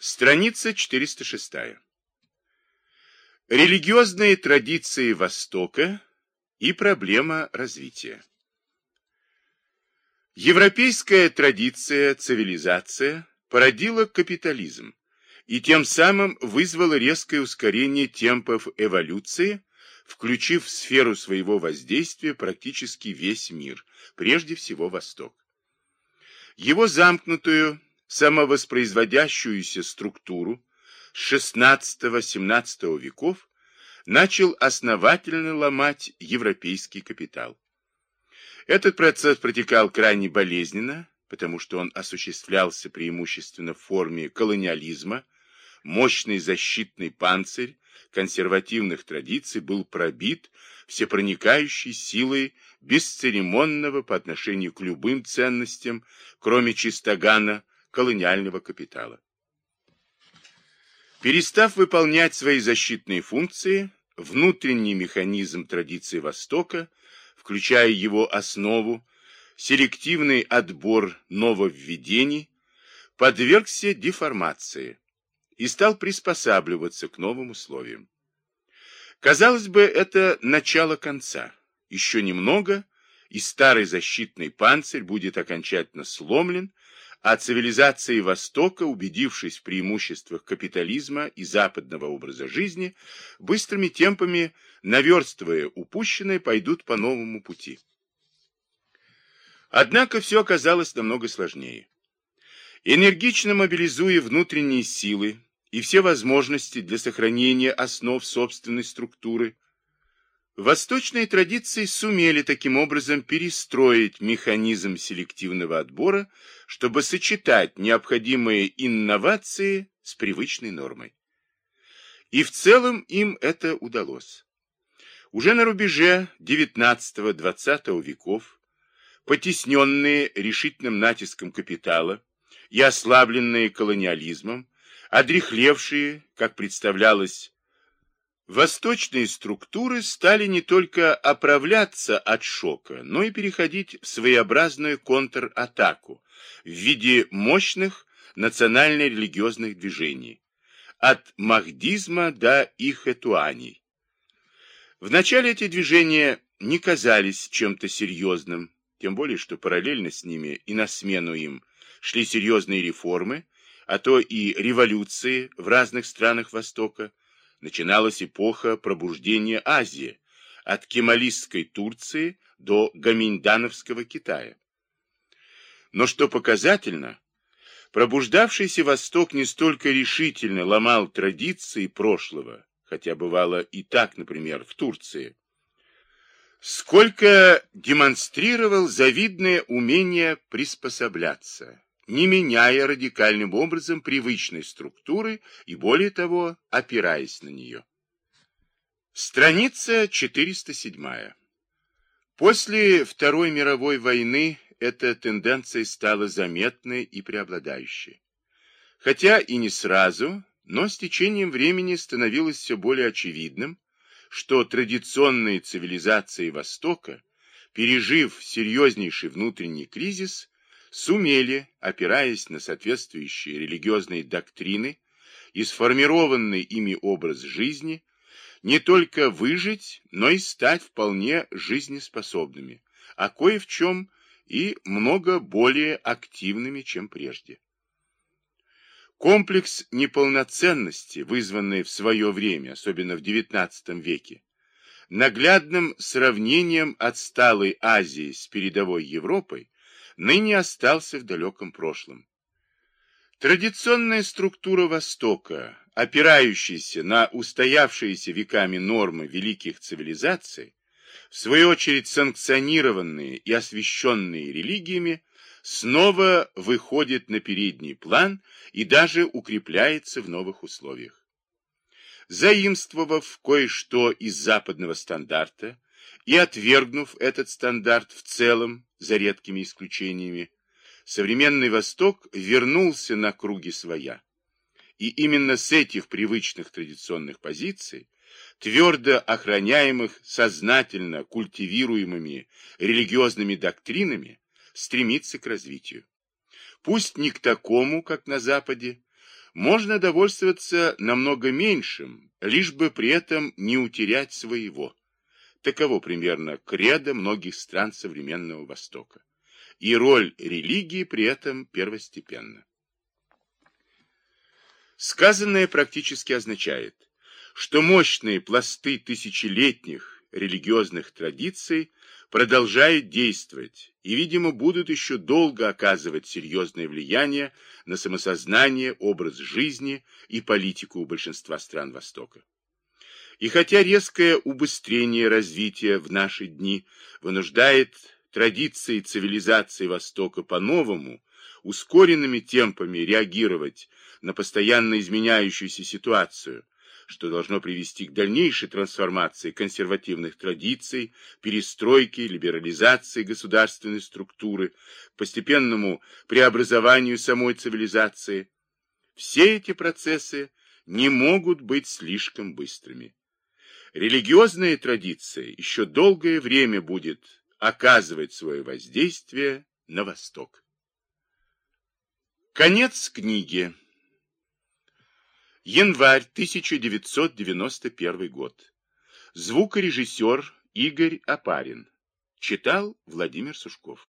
Страница 406. Религиозные традиции Востока и проблема развития. Европейская традиция, цивилизация породила капитализм и тем самым вызвала резкое ускорение темпов эволюции, включив в сферу своего воздействия практически весь мир, прежде всего Восток. Его замкнутую, самовоспроизводящуюся структуру с XVI-XVII веков начал основательно ломать европейский капитал. Этот процесс протекал крайне болезненно, потому что он осуществлялся преимущественно в форме колониализма, мощный защитный панцирь консервативных традиций был пробит всепроникающей силой бесцеремонного по отношению к любым ценностям, кроме чистогана колониального капитала. Перестав выполнять свои защитные функции, внутренний механизм традиции Востока включая его основу, селективный отбор нововведений, подвергся деформации и стал приспосабливаться к новым условиям. Казалось бы, это начало конца. Еще немного, и старый защитный панцирь будет окончательно сломлен, а цивилизации Востока, убедившись в преимуществах капитализма и западного образа жизни, быстрыми темпами, наверстывая упущенное, пойдут по новому пути. Однако все оказалось намного сложнее. Энергично мобилизуя внутренние силы и все возможности для сохранения основ собственной структуры, Восточные традиции сумели таким образом перестроить механизм селективного отбора, чтобы сочетать необходимые инновации с привычной нормой. И в целом им это удалось. Уже на рубеже XIX-XX веков, потесненные решительным натиском капитала и ослабленные колониализмом, одрехлевшие, как представлялось Восточные структуры стали не только оправляться от шока, но и переходить в своеобразную контратаку в виде мощных национально-религиозных движений, от махдизма до ихэтуаний. Вначале эти движения не казались чем-то серьезным, тем более, что параллельно с ними и на смену им шли серьезные реформы, а то и революции в разных странах Востока, начиналась эпоха пробуждения Азии, от кемалистской Турции до гаминдановского Китая. Но что показательно, пробуждавшийся Восток не столько решительно ломал традиции прошлого, хотя бывало и так, например, в Турции, сколько демонстрировал завидное умение приспосабляться не меняя радикальным образом привычной структуры и, более того, опираясь на нее. Страница 407. После Второй мировой войны эта тенденция стала заметной и преобладающей. Хотя и не сразу, но с течением времени становилось все более очевидным, что традиционные цивилизации Востока, пережив серьезнейший внутренний кризис, сумели, опираясь на соответствующие религиозные доктрины и сформированный ими образ жизни, не только выжить, но и стать вполне жизнеспособными, а кое в чем и много более активными, чем прежде. Комплекс неполноценности, вызванный в свое время, особенно в XIX веке, наглядным сравнением отсталой Азии с передовой Европой, ныне остался в далеком прошлом. Традиционная структура Востока, опирающаяся на устоявшиеся веками нормы великих цивилизаций, в свою очередь санкционированные и освященные религиями, снова выходит на передний план и даже укрепляется в новых условиях. Заимствовав кое-что из западного стандарта и отвергнув этот стандарт в целом, за редкими исключениями, современный Восток вернулся на круги своя. И именно с этих привычных традиционных позиций, твердо охраняемых сознательно культивируемыми религиозными доктринами, стремится к развитию. Пусть не к такому, как на Западе, можно довольствоваться намного меньшим, лишь бы при этом не утерять своего. Таково примерно кредо многих стран современного Востока. И роль религии при этом первостепенна. Сказанное практически означает, что мощные пласты тысячелетних религиозных традиций продолжают действовать и, видимо, будут еще долго оказывать серьезное влияние на самосознание, образ жизни и политику у большинства стран Востока. И хотя резкое убыстрение развития в наши дни вынуждает традиции цивилизации Востока по-новому, ускоренными темпами реагировать на постоянно изменяющуюся ситуацию, что должно привести к дальнейшей трансформации консервативных традиций, перестройке, либерализации государственной структуры, постепенному преобразованию самой цивилизации. Все эти процессы не могут быть слишком быстрыми. Религиозная традиция еще долгое время будет оказывать свое воздействие на Восток. Конец книги. Январь 1991 год. Звукорежиссер Игорь Апарин. Читал Владимир Сушков.